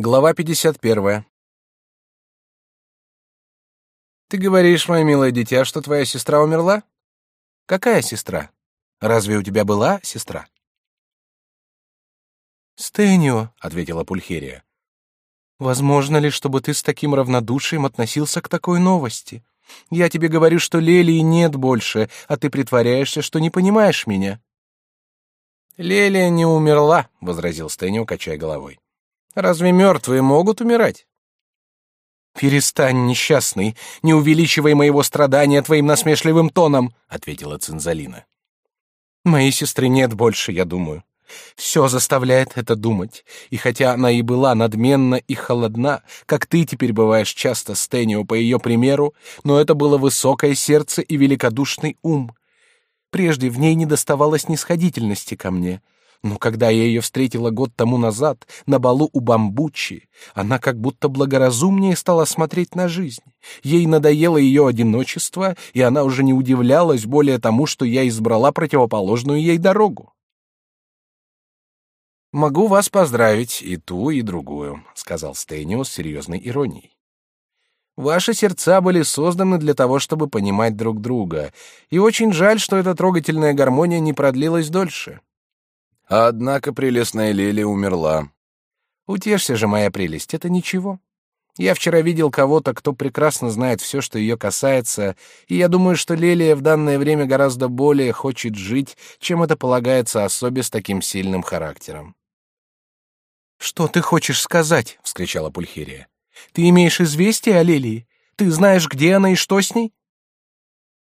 Глава 51. Ты говоришь, мое милое дитя, что твоя сестра умерла? Какая сестра? Разве у тебя была сестра? Стэнио, ответила Пульхерия. Возможно ли, чтобы ты с таким равнодушием относился к такой новости? Я тебе говорю, что Лелии нет больше, а ты притворяешься, что не понимаешь меня. Лелия не умерла, возразил Стэнио, качая головой. Разве мертвые могут умирать? Перестань, несчастный, не увеличивай моего страдания твоим насмешливым тоном, ответила Цинзалина. Моей сестры нет больше, я думаю. Все заставляет это думать, и хотя она и была надменна и холодна, как ты теперь бываешь часто, Стэнио, по ее примеру, но это было высокое сердце и великодушный ум. Прежде в ней не доставало снисходительности ко мне, но когда я ее встретила год тому назад на балу у Бамбучи, она как будто благоразумнее стала смотреть на жизнь. Ей надоело ее одиночество, и она уже не удивлялась более тому, что я избрала противоположную ей дорогу. Могу вас поздравить и ту, и другую, сказал Стэнио с серьезной иронией. Ваши сердца были созданы для того, чтобы понимать друг друга, и очень жаль, что эта трогательная гармония не продлилась дольше. Однако прелестная Лили умерла. Утешься же, моя прелесть, это ничего. Я вчера видел кого-то, кто прекрасно знает все, что ее касается, и я думаю, что Лелия в данное время гораздо более хочет жить, чем это полагается особе с таким сильным характером. Что ты хочешь сказать? – вскричала Пульхерия. Ты имеешь известие о Лелии? Ты знаешь, где она и что с ней?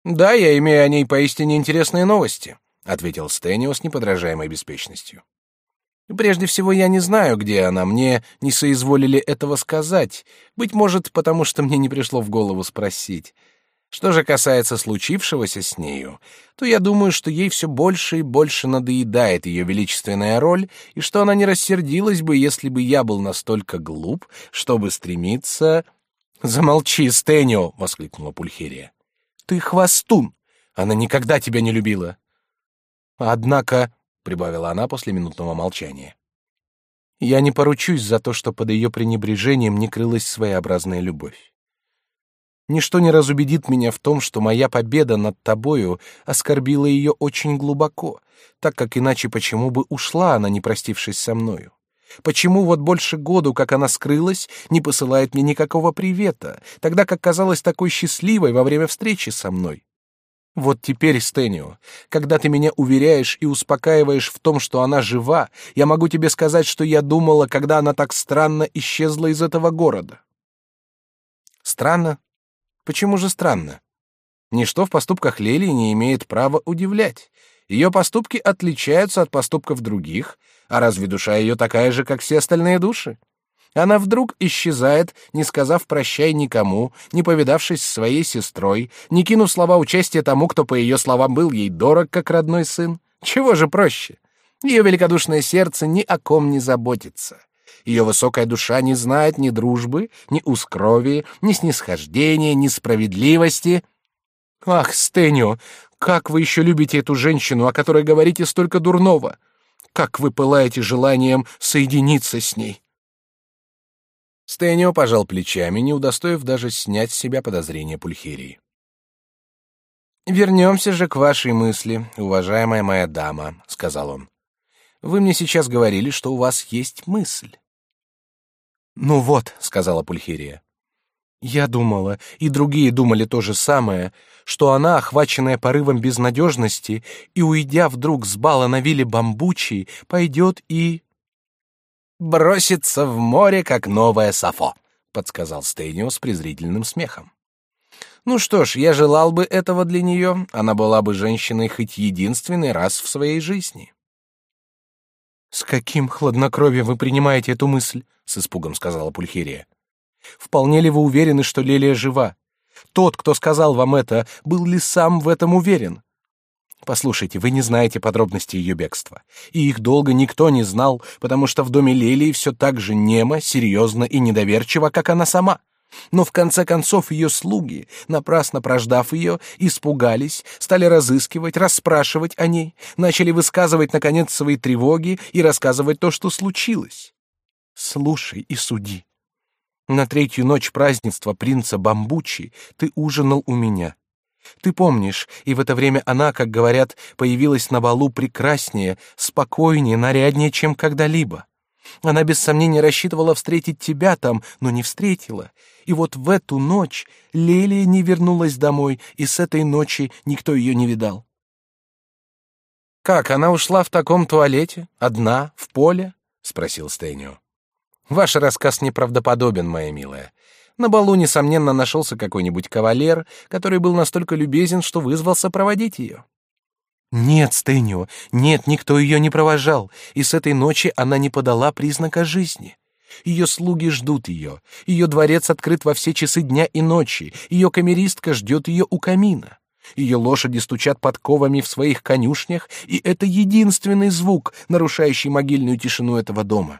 Да, я имею о ней поистине интересные новости ответил Стэнио с неподражаемой беспечностью. Прежде всего, я не знаю, где она, мне не соизволили этого сказать, быть может, потому что мне не пришло в голову спросить. Что же касается случившегося с нею, то я думаю, что ей все больше и больше надоедает ее величественная роль, и что она не рассердилась бы, если бы я был настолько глуп, чтобы стремиться... «Замолчи, Стэнио!» — воскликнула Пульхерия. «Ты хвостун! Она никогда тебя не любила!» Однако, прибавила она после минутного молчания, я не поручусь за то, что под ее пренебрежением не крылась своеобразная любовь. Ничто не разубедит меня в том, что моя победа над тобою оскорбила ее очень глубоко, так как иначе почему бы ушла она, не простившись со мною? Почему вот больше году, как она скрылась, не посылает мне никакого привета, тогда как казалась такой счастливой во время встречи со мной? Вот теперь, Стэнио, когда ты меня уверяешь и успокаиваешь в том, что она жива, я могу тебе сказать, что я думала, когда она так странно исчезла из этого города. Странно? Почему же странно? Ничто в поступках Лели не имеет права удивлять. Ее поступки отличаются от поступков других, а разве душа ее такая же, как все остальные души? Она вдруг исчезает, не сказав прощай никому, не повидавшись с своей сестрой, не кинув слова участия тому, кто, по ее словам, был ей дорог, как родной сын. Чего же проще? Ее великодушное сердце ни о ком не заботится. Ее высокая душа не знает ни дружбы, ни ускровии, ни снисхождения, ни справедливости. Ах, Стэнио, как вы еще любите эту женщину, о которой говорите столько дурного! Как вы пылаете желанием соединиться с ней! Стэнио пожал плечами, не удостоив даже снять с себя подозрения Пульхерии. «Вернемся же к вашей мысли, уважаемая моя дама», — сказал он. «Вы мне сейчас говорили, что у вас есть мысль». «Ну вот», — сказала Пульхерия. «Я думала, и другие думали то же самое, что она, охваченная порывом безнадежности, и, уйдя вдруг с бала на вилле Бамбучи, пойдет и...» бросится в море, как новое Сафо», — подсказал Стейнио с презрительным смехом. «Ну что ж, я желал бы этого для нее, она была бы женщиной хоть единственный раз в своей жизни». «С каким хладнокровием вы принимаете эту мысль?» — с испугом сказала Пульхерия. «Вполне ли вы уверены, что Лелия жива? Тот, кто сказал вам это, был ли сам в этом уверен? Послушайте, вы не знаете подробностей ее бегства, и их долго никто не знал, потому что в доме Лелии все так же немо, серьезно и недоверчиво, как она сама. Но в конце концов ее слуги, напрасно прождав ее, испугались, стали разыскивать, расспрашивать о ней, начали высказывать наконец свои тревоги и рассказывать то, что случилось. Слушай и суди. На третью ночь празднества принца Бамбучи ты ужинал у меня. Ты помнишь, и в это время она, как говорят, появилась на балу прекраснее, спокойнее, наряднее, чем когда-либо. Она без сомнения рассчитывала встретить тебя там, но не встретила. И вот в эту ночь Лелия не вернулась домой, и с этой ночи никто ее не видал. Как она ушла в таком туалете, одна, в поле? спросил Стэнио. Ваш рассказ неправдоподобен, моя милая. На балу несомненно нашелся какой-нибудь кавалер, который был настолько любезен, что вызвался проводить ее. Нет, Стэнио, нет, никто ее не провожал, и с этой ночи она не подала признака жизни. Ее слуги ждут ее, ее дворец открыт во все часы дня и ночи, ее камеристка ждет ее у камина. Ее лошади стучат подковами в своих конюшнях, и это единственный звук, нарушающий могильную тишину этого дома.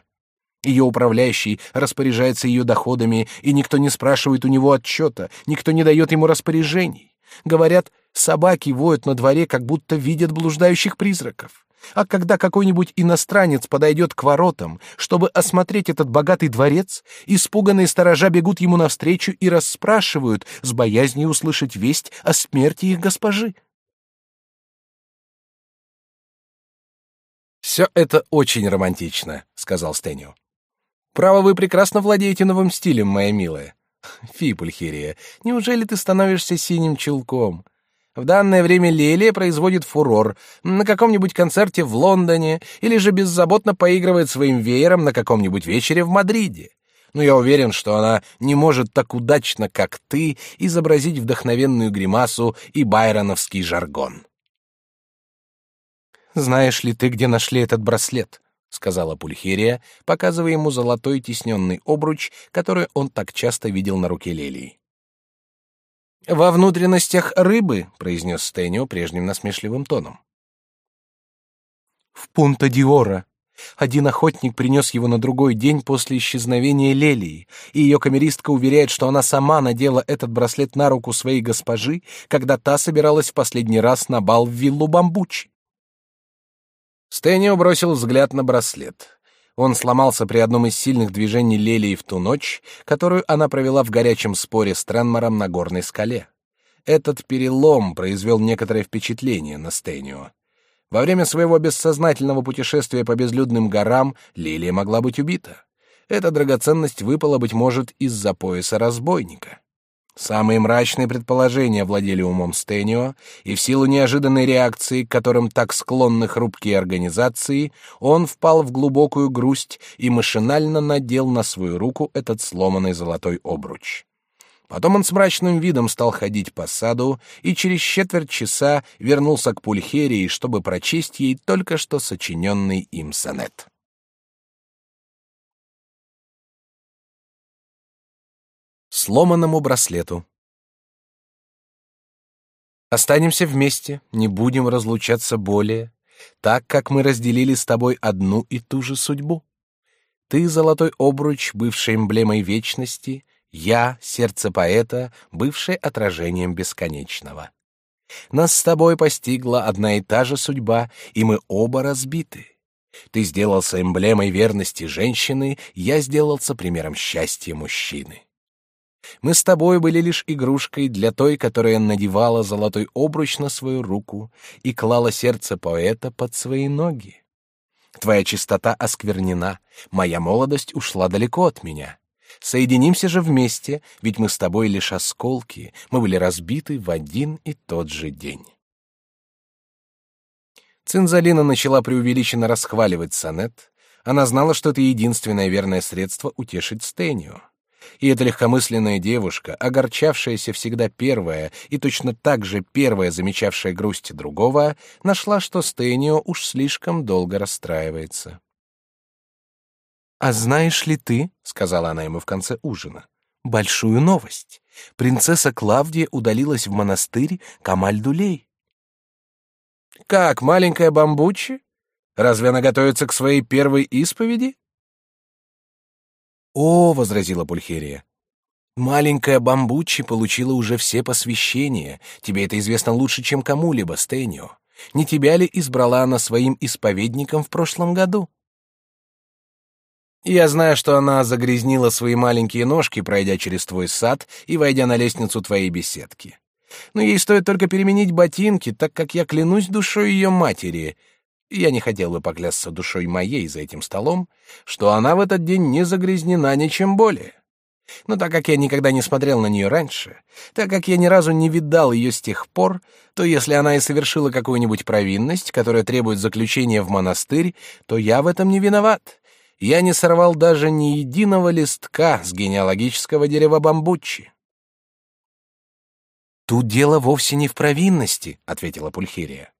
Ее управляющий распоряжается ее доходами, и никто не спрашивает у него отчета, никто не дает ему распоряжений. Говорят, собаки воют на дворе, как будто видят блуждающих призраков. А когда какой-нибудь иностранец подойдет к воротам, чтобы осмотреть этот богатый дворец, испуганные сторожа бегут ему навстречу и расспрашивают с боязнью услышать весть о смерти их госпожи. «Все это очень романтично», — сказал Стэнио. «Право, вы прекрасно владеете новым стилем, моя милая. Фи, Пульхерия, неужели ты становишься синим чулком? В данное время Лелия производит фурор на каком-нибудь концерте в Лондоне или же беззаботно поигрывает своим веером на каком-нибудь вечере в Мадриде. Но я уверен, что она не может так удачно, как ты, изобразить вдохновенную гримасу и байроновский жаргон. Знаешь ли ты, где нашли этот браслет? Сказала Пульхерия, показывая ему золотой тисненный обруч, который он так часто видел на руке Лелии. Во внутренностях рыбы, произнес Стэнио прежним насмешливым тоном. В Пунта Диора. Один охотник принес его на другой день после исчезновения Лелии, и ее камеристка уверяет, что она сама надела этот браслет на руку своей госпожи, когда та собиралась в последний раз на бал в виллу Бамбучи. Стэнио бросил взгляд на браслет. Он сломался при одном из сильных движений Лелии в ту ночь, которую она провела в горячем споре с Тренмором на горной скале. Этот перелом произвел некоторое впечатление на Стэнио. Во время своего бессознательного путешествия по безлюдным горам Лилия могла быть убита. Эта драгоценность выпала, быть может, из-за пояса разбойника. Самые мрачные предположения владели умом Стэнио, и в силу неожиданной реакции, к которым так склонны хрупкие организации, он впал в глубокую грусть и машинально надел на свою руку этот сломанный золотой обруч. Потом он с мрачным видом стал ходить по саду и через четверть часа вернулся к Пульхерии, чтобы прочесть ей только что сочиненный им сонет. Сломанному браслету. Останемся вместе, не будем разлучаться более, так как мы разделили с тобой одну и ту же судьбу. Ты золотой обруч, бывший эмблемой вечности, я сердце поэта, бывшее отражением бесконечного. Нас с тобой постигла одна и та же судьба, и мы оба разбиты. Ты сделался эмблемой верности женщины, я сделался примером счастья мужчины. Мы с тобой были лишь игрушкой для той, которая надевала золотой обруч на свою руку и клала сердце поэта под свои ноги. Твоя чистота осквернена, моя молодость ушла далеко от меня. Соединимся же вместе, ведь мы с тобой лишь осколки, мы были разбиты в один и тот же день. Цинзалина начала преувеличенно расхваливать сонет. Она знала, что это единственное верное средство утешить Стэнио. И эта легкомысленная девушка, огорчавшаяся всегда первая и точно так же первая замечавшая грусть другого, нашла, что Стэнио уж слишком долго расстраивается. «А знаешь ли ты, — сказала она ему в конце ужина, — большую новость. Принцесса Клавдия удалилась в монастырь Камаль-Дулей». «Как, маленькая бамбучи? Разве она готовится к своей первой исповеди?» «О», — возразила Пульхерия, — «маленькая Бамбуччи получила уже все посвящения. Тебе это известно лучше, чем кому-либо, Стэнио. Не тебя ли избрала она своим исповедником в прошлом году?» Я знаю, что она загрязнила свои маленькие ножки, пройдя через твой сад и войдя на лестницу твоей беседки. Но ей стоит только переменить ботинки, так как я клянусь душой ее матери. Я не хотел бы поклясться душой моей за этим столом, что она в этот день не загрязнена ничем более. Но так как я никогда не смотрел на нее раньше, так как я ни разу не видал ее с тех пор, то если она и совершила какую-нибудь провинность, которая требует заключения в монастырь, то я в этом не виноват. Я не сорвал даже ни единого листка с генеалогического дерева бамбуччи. «Тут дело вовсе не в провинности», — ответила Пульхерия.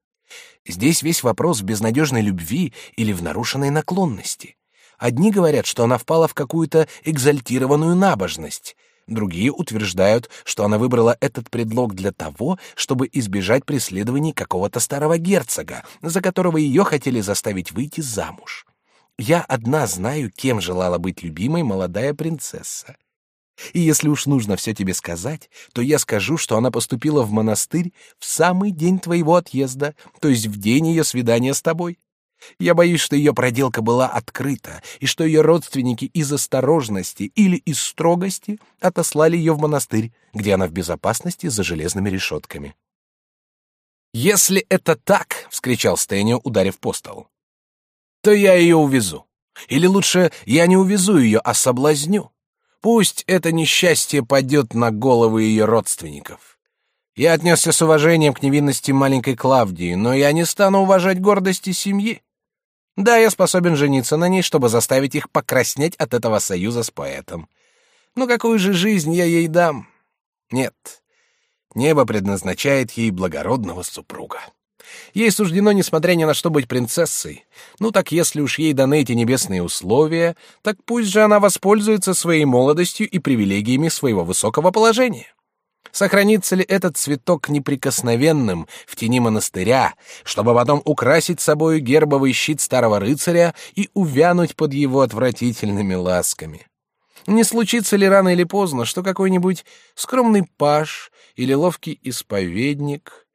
«Здесь весь вопрос в безнадежной любви или в нарушенной наклонности. Одни говорят, что она впала в какую-то экзальтированную набожность, другие утверждают, что она выбрала этот предлог для того, чтобы избежать преследований какого-то старого герцога, за которого ее хотели заставить выйти замуж. Я одна знаю, кем желала быть любимой молодая принцесса. И если уж нужно все тебе сказать, то я скажу, что она поступила в монастырь в самый день твоего отъезда, то есть в день ее свидания с тобой. Я боюсь, что ее проделка была открыта, и что ее родственники из осторожности или из строгости отослали ее в монастырь, где она в безопасности за железными решетками. «Если это так», — вскричал Стэнио, ударив по столу, — «то я ее увезу. Или лучше, я не увезу ее, а соблазню. Пусть это несчастье падет на головы ее родственников. Я отнесся с уважением к невинности маленькой Клавдии, но я не стану уважать гордости семьи. Да, я способен жениться на ней, чтобы заставить их покраснеть от этого союза с поэтом. Но какую же жизнь я ей дам? Нет. Небо предназначает ей благородного супруга. Ей суждено, несмотря ни на что, быть принцессой. Ну так если уж ей даны эти небесные условия, так пусть же она воспользуется своей молодостью и привилегиями своего высокого положения. Сохранится ли этот цветок неприкосновенным в тени монастыря, чтобы потом украсить собою гербовый щит старого рыцаря и увянуть под его отвратительными ласками? Не случится ли рано или поздно, что какой-нибудь скромный паж или ловкий исповедник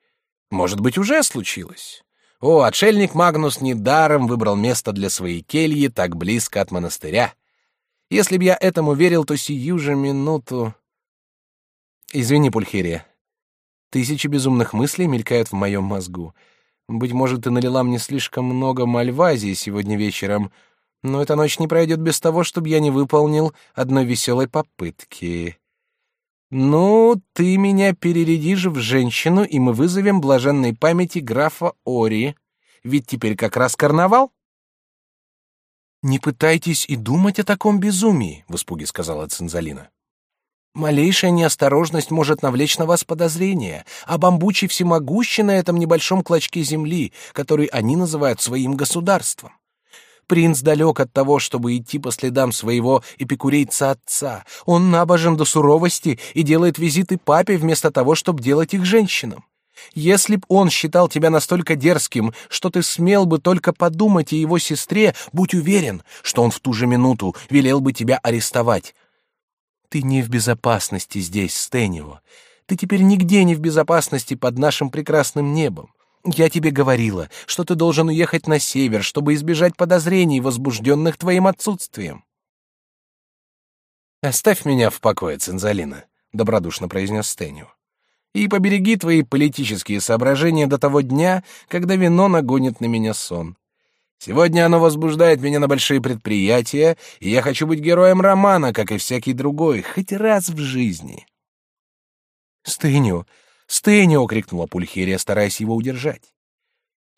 может быть, уже случилось. О, отшельник Магнус недаром выбрал место для своей кельи так близко от монастыря. Если б я этому верил, то сию же минуту... Извини, Пульхерия. Тысячи безумных мыслей мелькают в моем мозгу. Быть может, ты налила мне слишком много мальвазии сегодня вечером, но эта ночь не пройдет без того, чтобы я не выполнил одной веселой попытки. «Ну, ты меня перерядишь в женщину, и мы вызовем блаженной памяти графа Ори. Ведь теперь как раз карнавал». «Не пытайтесь и думать о таком безумии», — в испуге сказала Цинзалина. «Малейшая неосторожность может навлечь на вас подозрения, а бамбучи всемогущи на этом небольшом клочке земли, который они называют своим государством. Принц далек от того, чтобы идти по следам своего эпикурейца отца. Он набожен до суровости и делает визиты папе вместо того, чтобы делать их женщинам. Если б он считал тебя настолько дерзким, что ты смел бы только подумать о его сестре, будь уверен, что он в ту же минуту велел бы тебя арестовать. Ты не в безопасности здесь, Стэнио. Ты теперь нигде не в безопасности под нашим прекрасным небом. Я тебе говорила, что ты должен уехать на север, чтобы избежать подозрений, возбужденных твоим отсутствием. Оставь меня в покое, Цинзалина, добродушно произнес Стэнио. И побереги твои политические соображения до того дня, когда вино нагонит на меня сон. Сегодня оно возбуждает меня на большие предприятия, и я хочу быть героем романа, как и всякий другой, хоть раз в жизни. Стэнио, Стэнио!» — крикнула Пульхерия, стараясь его удержать.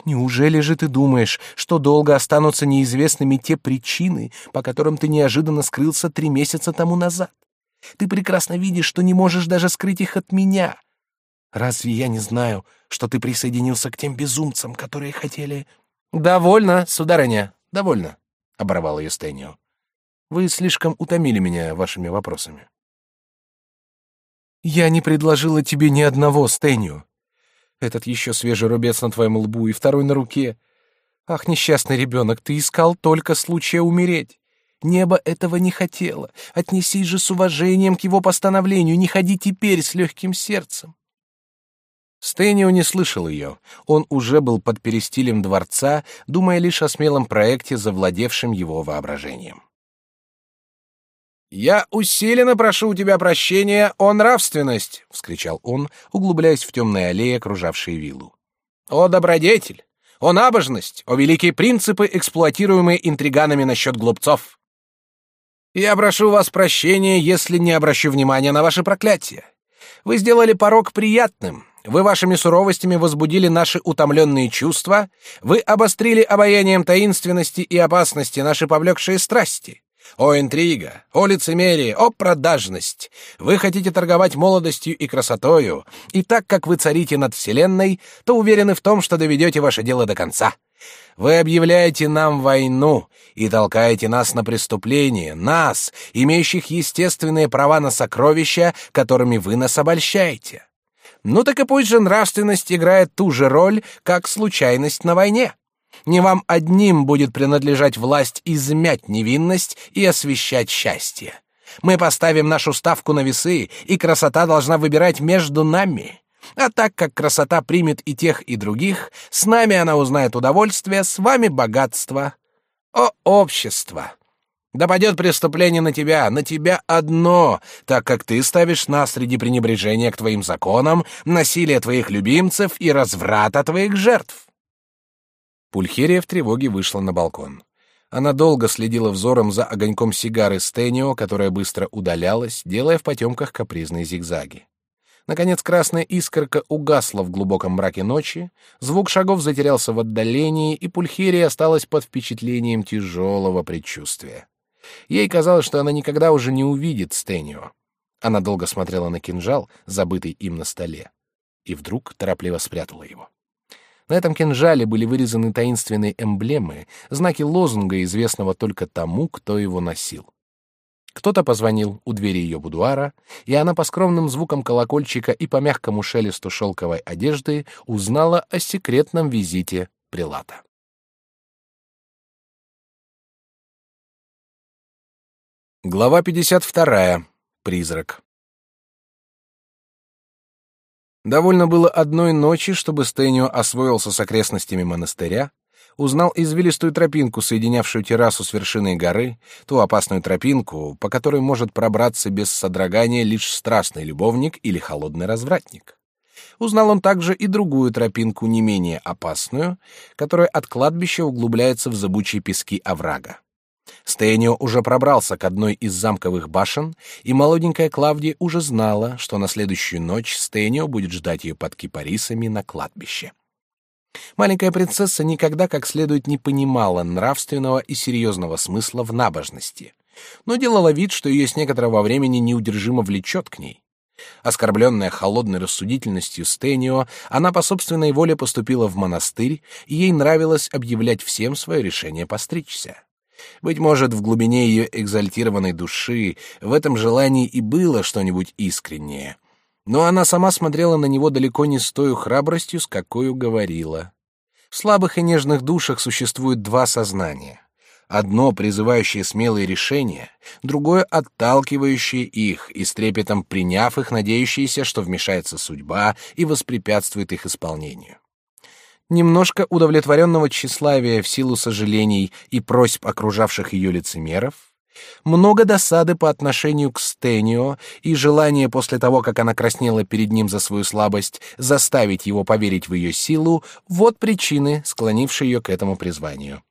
«Неужели же ты думаешь, что долго останутся неизвестными те причины, по которым ты неожиданно скрылся три месяца тому назад? Ты прекрасно видишь, что не можешь даже скрыть их от меня. Разве я не знаю, что ты присоединился к тем безумцам, которые хотели...» «Довольно, сударыня, довольно», — оборвал ее Стэнио. «Вы слишком утомили меня вашими вопросами». Я не предложила тебе ни одного, Стэнио. Этот еще свежий рубец на твоем лбу и второй на руке. Ах, несчастный ребенок, ты искал только случая умереть. Небо этого не хотело. Отнесись же с уважением к его постановлению, не ходи теперь с легким сердцем. Стэнио не слышал ее. Он уже был под перестилем дворца, думая лишь о смелом проекте, завладевшем его воображением. Я усиленно прошу у тебя прощения о нравственность, вскричал он, углубляясь в темные аллеи, окружавшие виллу. О добродетель, о набожность, о великие принципы, эксплуатируемые интриганами насчет глупцов. Я прошу вас прощения, если не обращу внимания на ваше проклятие. Вы сделали порог приятным, вы вашими суровостями возбудили наши утомленные чувства, вы обострили обаянием таинственности и опасности наши повлекшие страсти. О интрига, о лицемерие, о продажность! Вы хотите торговать молодостью и красотою, и так как вы царите над вселенной, то уверены в том, что доведете ваше дело до конца. Вы объявляете нам войну и толкаете нас на преступление, нас, имеющих естественные права на сокровища, которыми вы нас обольщаете. Ну так и пусть же нравственность играет ту же роль, как случайность на войне. Не вам одним будет принадлежать власть измять невинность и освещать счастье. Мы поставим нашу ставку на весы, и красота должна выбирать между нами. А так как красота примет и тех, и других, с нами она узнает удовольствие, с вами богатство. О, общество! Да пойдет преступление на тебя, на тебя одно, так как ты ставишь нас среди пренебрежения к твоим законам, насилия твоих любимцев и разврата твоих жертв. Пульхерия в тревоге вышла на балкон. Она долго следила взором за огоньком сигары Стенио, которая быстро удалялась, делая в потемках капризные зигзаги. Наконец красная искорка угасла в глубоком мраке ночи, звук шагов затерялся в отдалении, и Пульхерия осталась под впечатлением тяжелого предчувствия. Ей казалось, что она никогда уже не увидит Стенио. Она долго смотрела на кинжал, забытый им на столе, и вдруг торопливо спрятала его. На этом кинжале были вырезаны таинственные эмблемы, знаки лозунга, известного только тому, кто его носил. Кто-то позвонил у двери ее будуара, и она по скромным звукам колокольчика и по мягкому шелесту шелковой одежды узнала о секретном визите прилата. Глава 52. Призрак. Довольно было одной ночи, чтобы Стэнио освоился с окрестностями монастыря, узнал извилистую тропинку, соединявшую террасу с вершиной горы, ту опасную тропинку, по которой может пробраться без содрогания лишь страстный любовник или холодный развратник. Узнал он также и другую тропинку, не менее опасную, которая от кладбища углубляется в зыбучие пески оврага. Стэнио уже пробрался к одной из замковых башен, и молоденькая Клавдия уже знала, что на следующую ночь Стэнио будет ждать ее под кипарисами на кладбище. Маленькая принцесса никогда как следует не понимала нравственного и серьезного смысла в набожности, но делала вид, что ее с некоторого времени неудержимо влечет к ней. Оскорбленная холодной рассудительностью Стэнио, она по собственной воле поступила в монастырь, и ей нравилось объявлять всем свое решение постричься. Быть может, в глубине ее экзальтированной души в этом желании и было что-нибудь искреннее. Но она сама смотрела на него далеко не с той храбростью, с какой говорила. В слабых и нежных душах существует два сознания. Одно призывающее смелые решения, другое отталкивающее их и с трепетом приняв их, надеющееся, что вмешается судьба и воспрепятствует их исполнению немножко удовлетворенного тщеславия в силу сожалений и просьб окружавших ее лицемеров, много досады по отношению к Стенио и желание после того, как она краснела перед ним за свою слабость, заставить его поверить в ее силу, вот причины, склонившие ее к этому призванию.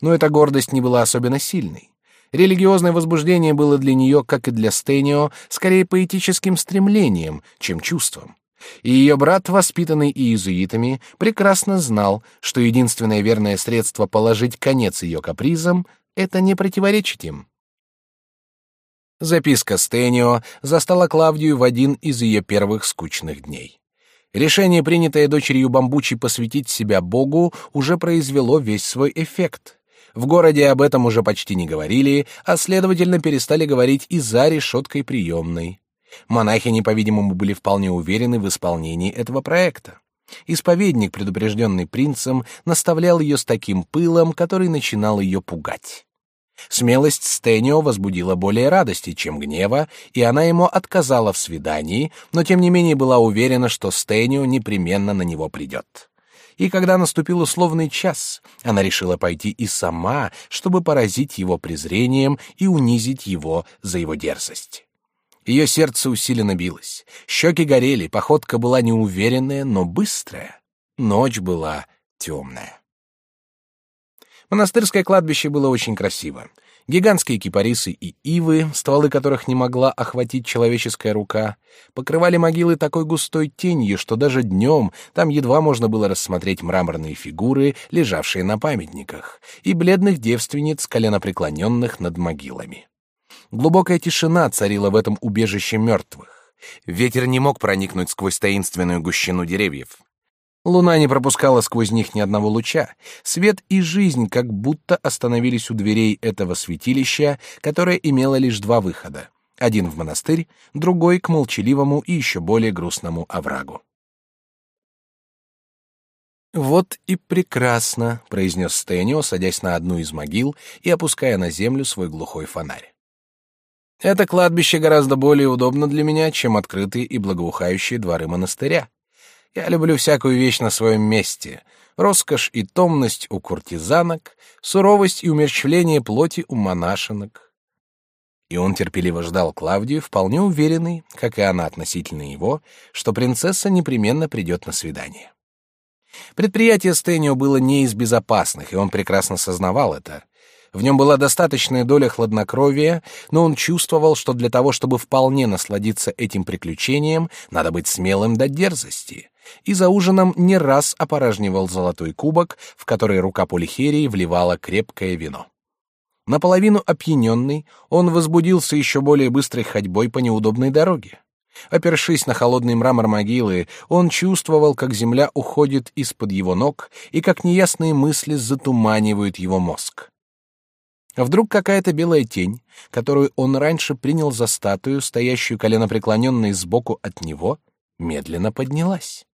Но эта гордость не была особенно сильной. Религиозное возбуждение было для нее, как и для Стенио, скорее поэтическим стремлением, чем чувством. И ее брат, воспитанный иезуитами, прекрасно знал, что единственное верное средство положить конец ее капризам — это не противоречить им. Записка Стенио застала Клавдию в один из ее первых скучных дней. Решение, принятое дочерью Бамбучи посвятить себя Богу, уже произвело весь свой эффект. В городе об этом уже почти не говорили, а следовательно перестали говорить и за решеткой приемной. Монахини, по-видимому, были вполне уверены в исполнении этого проекта. Исповедник, предупрежденный принцем, наставлял ее с таким пылом, который начинал ее пугать. Смелость Стенио возбудила более радости, чем гнева, и она ему отказала в свидании, но тем не менее была уверена, что Стенио непременно на него придет. И когда наступил условный час, она решила пойти и сама, чтобы поразить его презрением и унизить его за его дерзость. Ее сердце усиленно билось, щеки горели, походка была неуверенная, но быстрая. Ночь была темная. Монастырское кладбище было очень красиво. Гигантские кипарисы и ивы, стволы которых не могла охватить человеческая рука, покрывали могилы такой густой тенью, что даже днем там едва можно было рассмотреть мраморные фигуры, лежавшие на памятниках, и бледных девственниц, коленопреклоненных над могилами. Глубокая тишина царила в этом убежище мертвых. Ветер не мог проникнуть сквозь таинственную гущину деревьев. Луна не пропускала сквозь них ни одного луча. Свет и жизнь как будто остановились у дверей этого святилища, которое имело лишь два выхода. Один в монастырь, другой к молчаливому и еще более грустному оврагу. «Вот и прекрасно», — произнес Стэнио, садясь на одну из могил и опуская на землю свой глухой фонарь. «Это кладбище гораздо более удобно для меня, чем открытые и благоухающие дворы монастыря. Я люблю всякую вещь на своем месте. Роскошь и томность у куртизанок, суровость и умерщвление плоти у монашенок. И он терпеливо ждал Клавдию, вполне уверенный, как и она относительно его, что принцесса непременно придет на свидание. Предприятие Стэнио было не из безопасных, и он прекрасно сознавал это. В нем была достаточная доля хладнокровия, но он чувствовал, что для того, чтобы вполне насладиться этим приключением, надо быть смелым до дерзости, и за ужином не раз опорожнивал золотой кубок, в который рука Полихерии вливала крепкое вино. Наполовину опьяненный, он возбудился еще более быстрой ходьбой по неудобной дороге. Опершись на холодный мрамор могилы, он чувствовал, как земля уходит из-под его ног и как неясные мысли затуманивают его мозг. Вдруг какая-то белая тень, которую он раньше принял за статую, стоящую коленопреклоненной сбоку от него, медленно поднялась.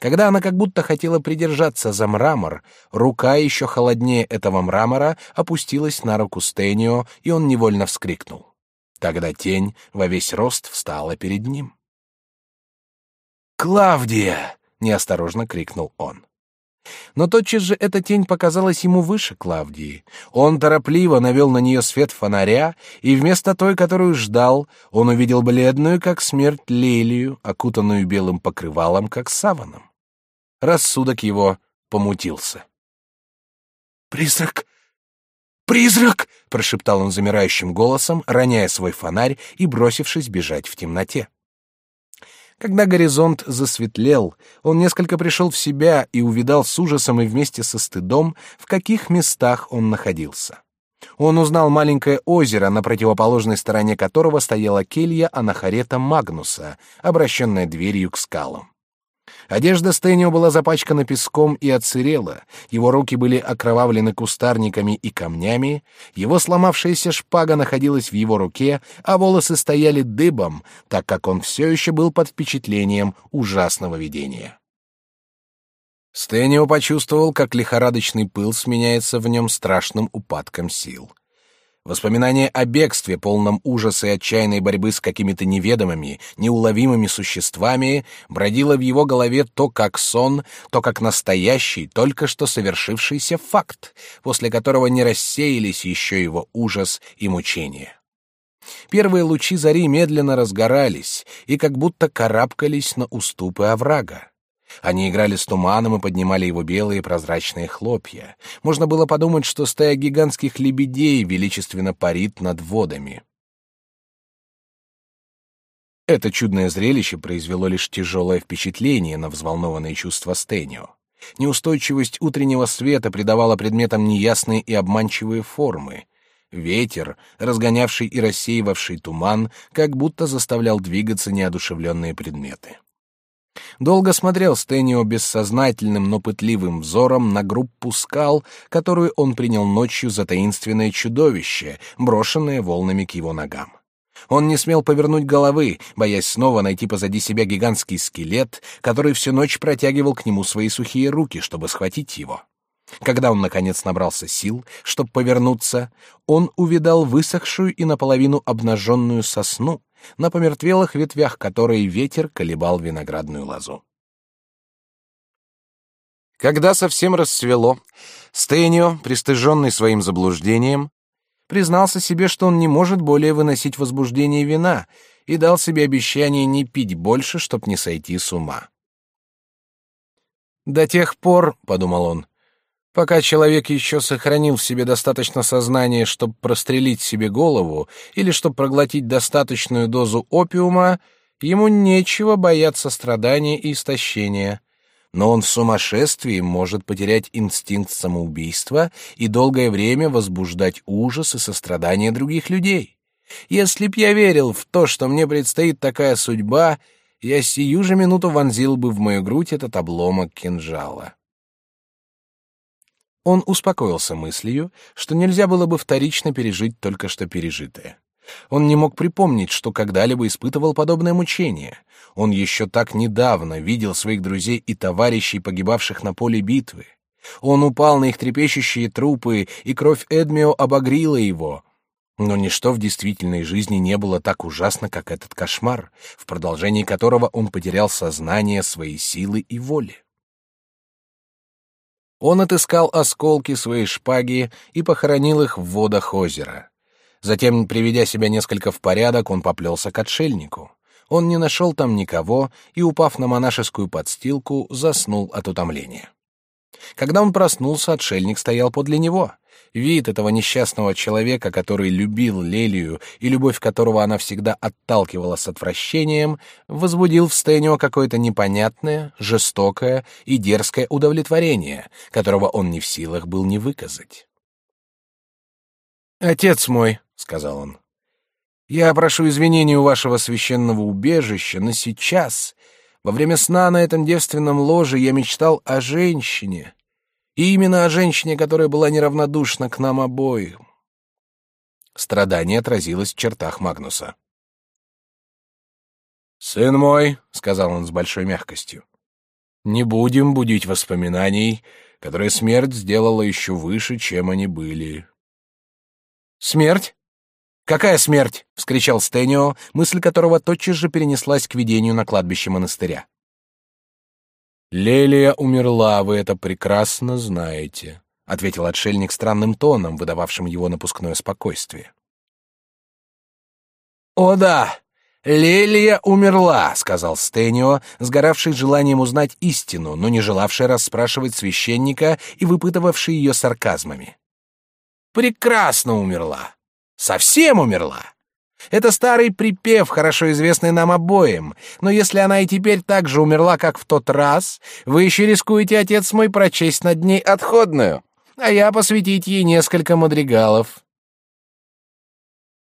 Когда она как будто хотела придержаться за мрамор, рука еще холоднее этого мрамора опустилась на руку Стэнио, и он невольно вскрикнул. Тогда тень во весь рост встала перед ним. «Клавдия!» — неосторожно крикнул он. Но тотчас же эта тень показалась ему выше Клавдии. Он торопливо навел на нее свет фонаря, и вместо той, которую ждал, он увидел бледную, как смерть, лелию, окутанную белым покрывалом, как саваном. Рассудок его помутился. «Призрак! Призрак!» — прошептал он замирающим голосом, роняя свой фонарь и бросившись бежать в темноте. Когда горизонт засветлел, он несколько пришел в себя и увидал с ужасом и вместе со стыдом, в каких местах он находился. Он узнал маленькое озеро, на противоположной стороне которого стояла келья Анахарета Магнуса, обращенная дверью к скалам. Одежда Стэнио была запачкана песком и отсырела, его руки были окровавлены кустарниками и камнями, его сломавшаяся шпага находилась в его руке, а волосы стояли дыбом, так как он все еще был под впечатлением ужасного видения. Стэнио почувствовал, как лихорадочный пыл сменяется в нем страшным упадком сил. Воспоминание о бегстве, полном ужаса и отчаянной борьбы с какими-то неведомыми, неуловимыми существами, бродило в его голове то как сон, то как настоящий, только что совершившийся факт, после которого не рассеялись еще его ужас и мучения. Первые лучи зари медленно разгорались и как будто карабкались на уступы оврага. Они играли с туманом и поднимали его белые прозрачные хлопья. Можно было подумать, что стая гигантских лебедей величественно парит над водами. Это чудное зрелище произвело лишь тяжелое впечатление на взволнованные чувства Стэнио. Неустойчивость утреннего света придавала предметам неясные и обманчивые формы. Ветер, разгонявший и рассеивавший туман, как будто заставлял двигаться неодушевленные предметы. Долго смотрел Стэнио бессознательным, но пытливым взором на группу скал, которую он принял ночью за таинственное чудовище, брошенное волнами к его ногам. Он не смел повернуть головы, боясь снова найти позади себя гигантский скелет, который всю ночь протягивал к нему свои сухие руки, чтобы схватить его. Когда он, наконец, набрался сил, чтобы повернуться, он увидал высохшую и наполовину обнаженную сосну, на помертвелых ветвях которой ветер колебал виноградную лозу. Когда совсем рассвело, Стэнио, пристыженный своим заблуждением, признался себе, что он не может более выносить возбуждение вина, и дал себе обещание не пить больше, чтоб не сойти с ума. «До тех пор, — подумал он, — пока человек еще сохранил в себе достаточно сознания, чтобы прострелить себе голову или чтобы проглотить достаточную дозу опиума, ему нечего бояться страдания и истощения но он в сумасшествии может потерять инстинкт самоубийства и долгое время возбуждать ужас и сострадание других людей. Если б я верил в то, что мне предстоит такая судьба, я сию же минуту вонзил бы в мою грудь этот обломок кинжала. Он успокоился мыслью, что нельзя было бы вторично пережить только что пережитое. Он не мог припомнить, что когда-либо испытывал подобное мучение. Он еще так недавно видел своих друзей и товарищей, погибавших на поле битвы. Он упал на их трепещущие трупы, и кровь Эдмио обогрила его. Но ничто в действительной жизни не было так ужасно, как этот кошмар, в продолжении которого он потерял сознание своей силы и воли. Он отыскал осколки своей шпаги и похоронил их в водах озера. Затем, приведя себя несколько в порядок, он поплелся к отшельнику. Он не нашел там никого и, упав на монашескую подстилку, заснул от утомления. Когда он проснулся, отшельник стоял подле него. Вид этого несчастного человека, который любил Лелию и любовь которого она всегда отталкивала с отвращением, возбудил в Стэнио какое-то непонятное, жестокое и дерзкое удовлетворение, которого он не в силах был не выказать. «Отец мой», — сказал он. «Я прошу извинения у вашего священного убежища, но сейчас, во время сна на этом девственном ложе, я мечтал о женщине, и именно о женщине, которая была неравнодушна к нам обоим». Страдание отразилось в чертах Магнуса. «Сын мой», — сказал он с большой мягкостью, — «не будем будить воспоминаний, которые смерть сделала еще выше, чем они были». «Смерть? «Какая смерть?» — вскричал Стэнио, мысль которого тотчас же перенеслась к видению на кладбище монастыря. «Лелия умерла, вы это прекрасно знаете», — ответил отшельник странным тоном, выдававшим его напускное спокойствие. «О да, Лелия умерла», — сказал Стэнио, сгоравший желанием узнать истину, но не желавший расспрашивать священника и выпытывавший ее сарказмами. «Прекрасно умерла. Совсем умерла. Это старый припев, хорошо известный нам обоим, но если она и теперь так же умерла, как в тот раз, вы еще рискуете, отец мой, прочесть над ней отходную, а я посвятить ей несколько мадригалов».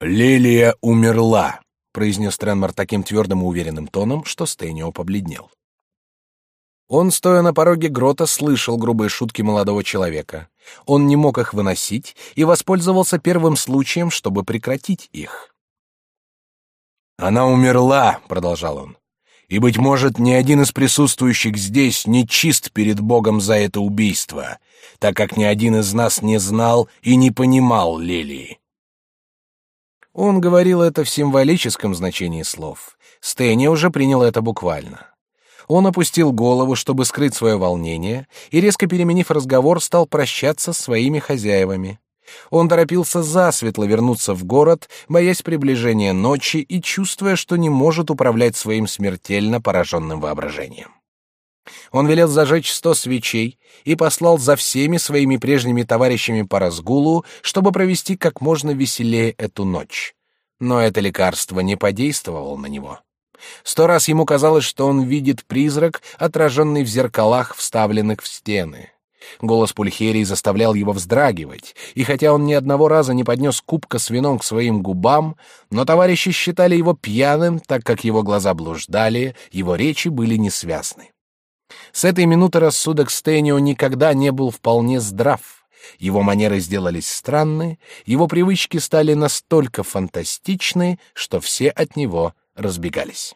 «Лилия умерла», — произнес Тренмор таким твердым и уверенным тоном, что Стэнио побледнел. Он, стоя на пороге грота, слышал грубые шутки молодого человека. Он не мог их выносить и воспользовался первым случаем, чтобы прекратить их. «Она умерла», — продолжал он, — «и, быть может, ни один из присутствующих здесь не чист перед Богом за это убийство, так как ни один из нас не знал и не понимал Лилии». Он говорил это в символическом значении слов. Стэнни уже принял это буквально. Он опустил голову, чтобы скрыть свое волнение, и, резко переменив разговор, стал прощаться с своими хозяевами. Он торопился засветло вернуться в город, боясь приближения ночи и чувствуя, что не может управлять своим смертельно пораженным воображением. Он велел зажечь сто свечей и послал за всеми своими прежними товарищами по разгулу, чтобы провести как можно веселее эту ночь. Но это лекарство не подействовало на него. Сто раз ему казалось, что он видит призрак, отраженный в зеркалах, вставленных в стены. Голос Пульхерии заставлял его вздрагивать, и хотя он ни одного раза не поднес кубка с вином к своим губам, но товарищи считали его пьяным, так как его глаза блуждали, его речи были несвязны. С этой минуты рассудок Стэнио никогда не был вполне здрав. Его манеры сделались странны, его привычки стали настолько фантастичны, что все от него разбегались.